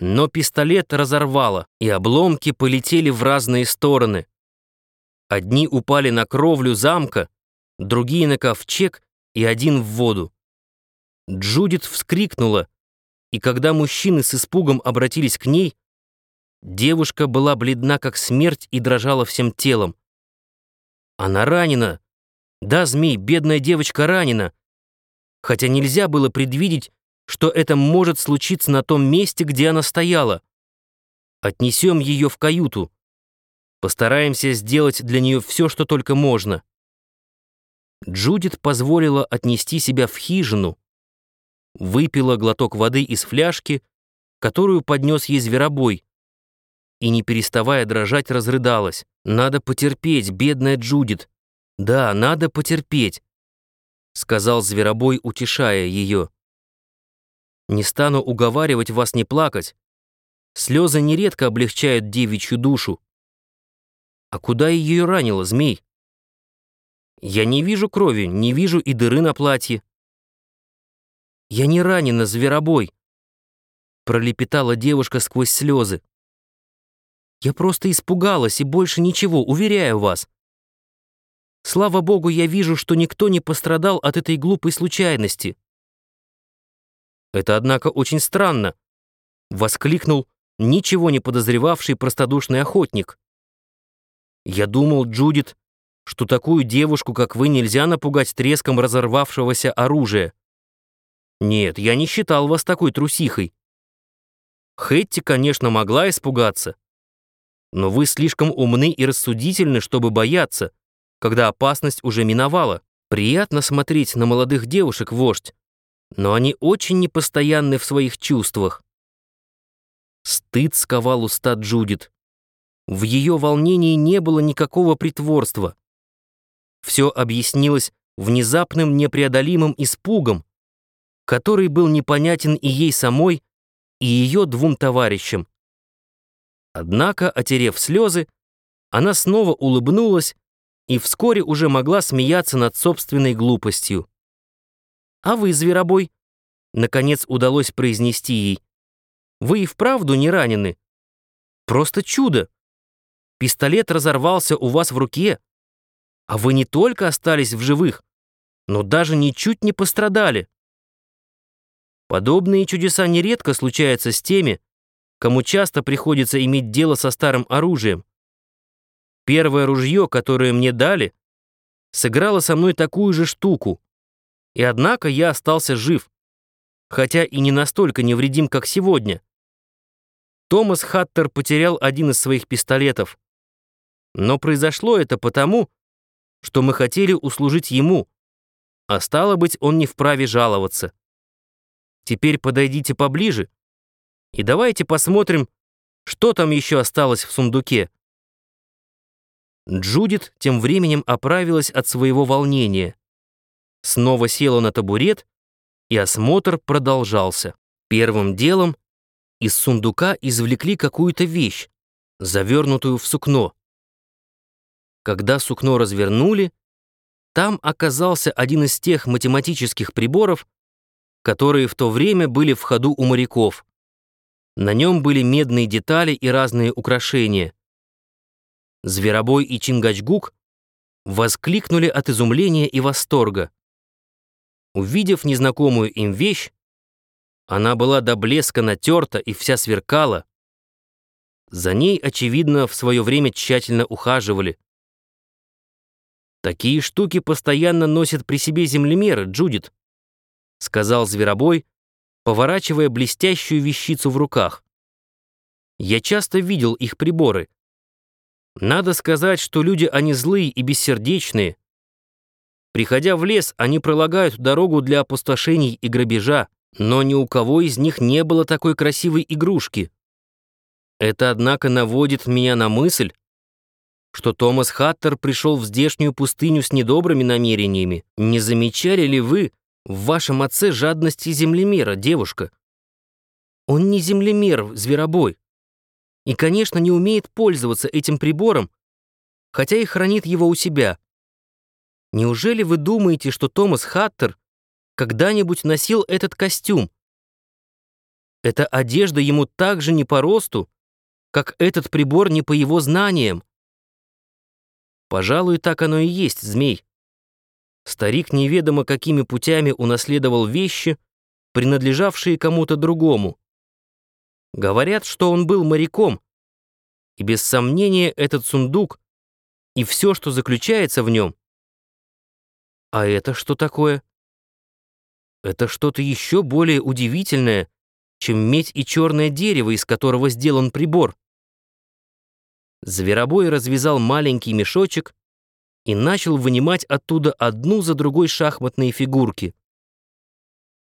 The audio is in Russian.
Но пистолет разорвало, и обломки полетели в разные стороны. Одни упали на кровлю замка, другие на ковчег и один в воду. Джудит вскрикнула, и когда мужчины с испугом обратились к ней, девушка была бледна как смерть и дрожала всем телом. Она ранена. Да, змей, бедная девочка ранена. Хотя нельзя было предвидеть, что это может случиться на том месте, где она стояла. Отнесем ее в каюту. Постараемся сделать для нее все, что только можно. Джудит позволила отнести себя в хижину, выпила глоток воды из фляжки, которую поднес ей зверобой, и, не переставая дрожать, разрыдалась. «Надо потерпеть, бедная Джудит. Да, надо потерпеть», — сказал зверобой, утешая ее. Не стану уговаривать вас не плакать. Слезы нередко облегчают девичью душу. А куда ее ранило, змей? Я не вижу крови, не вижу и дыры на платье. Я не ранена, зверобой, пролепетала девушка сквозь слезы. Я просто испугалась и больше ничего, уверяю вас. Слава богу, я вижу, что никто не пострадал от этой глупой случайности. Это, однако, очень странно, воскликнул ничего не подозревавший простодушный охотник. Я думал, Джудит, что такую девушку, как вы, нельзя напугать треском разорвавшегося оружия. Нет, я не считал вас такой трусихой. Хэтти, конечно, могла испугаться. Но вы слишком умны и рассудительны, чтобы бояться, когда опасность уже миновала. Приятно смотреть на молодых девушек, вождь, но они очень непостоянны в своих чувствах. Стыд сковал уста Джудит. В ее волнении не было никакого притворства. Все объяснилось внезапным непреодолимым испугом, который был непонятен и ей самой, и ее двум товарищам. Однако, отерев слезы, она снова улыбнулась и вскоре уже могла смеяться над собственной глупостью. «А вы, зверобой?» Наконец удалось произнести ей. «Вы и вправду не ранены? Просто чудо! Пистолет разорвался у вас в руке, а вы не только остались в живых, но даже ничуть не пострадали. Подобные чудеса нередко случаются с теми, кому часто приходится иметь дело со старым оружием. Первое ружье, которое мне дали, сыграло со мной такую же штуку. И однако я остался жив, хотя и не настолько невредим, как сегодня. Томас Хаттер потерял один из своих пистолетов. Но произошло это потому, что мы хотели услужить ему, а стало быть, он не вправе жаловаться. Теперь подойдите поближе и давайте посмотрим, что там еще осталось в сундуке. Джудит тем временем оправилась от своего волнения снова села на табурет, и осмотр продолжался. Первым делом из сундука извлекли какую-то вещь, завернутую в сукно. Когда сукно развернули, там оказался один из тех математических приборов, которые в то время были в ходу у моряков. На нем были медные детали и разные украшения. Зверобой и Чингачгук воскликнули от изумления и восторга. Увидев незнакомую им вещь, она была до блеска натерта и вся сверкала. За ней, очевидно, в свое время тщательно ухаживали. «Такие штуки постоянно носят при себе землемеры, Джудит», сказал Зверобой, поворачивая блестящую вещицу в руках. «Я часто видел их приборы. Надо сказать, что люди они злые и бессердечные, Приходя в лес, они пролагают дорогу для опустошений и грабежа, но ни у кого из них не было такой красивой игрушки. Это, однако, наводит меня на мысль, что Томас Хаттер пришел в здешнюю пустыню с недобрыми намерениями. Не замечали ли вы в вашем отце жадности землемера, девушка? Он не землемер, зверобой. И, конечно, не умеет пользоваться этим прибором, хотя и хранит его у себя. Неужели вы думаете, что Томас Хаттер когда-нибудь носил этот костюм? Эта одежда ему так же не по росту, как этот прибор не по его знаниям. Пожалуй, так оно и есть, змей. Старик неведомо какими путями унаследовал вещи, принадлежавшие кому-то другому. Говорят, что он был моряком, и без сомнения этот сундук и все, что заключается в нем. А это что такое? Это что-то еще более удивительное, чем медь и черное дерево, из которого сделан прибор. Зверобой развязал маленький мешочек и начал вынимать оттуда одну за другой шахматные фигурки.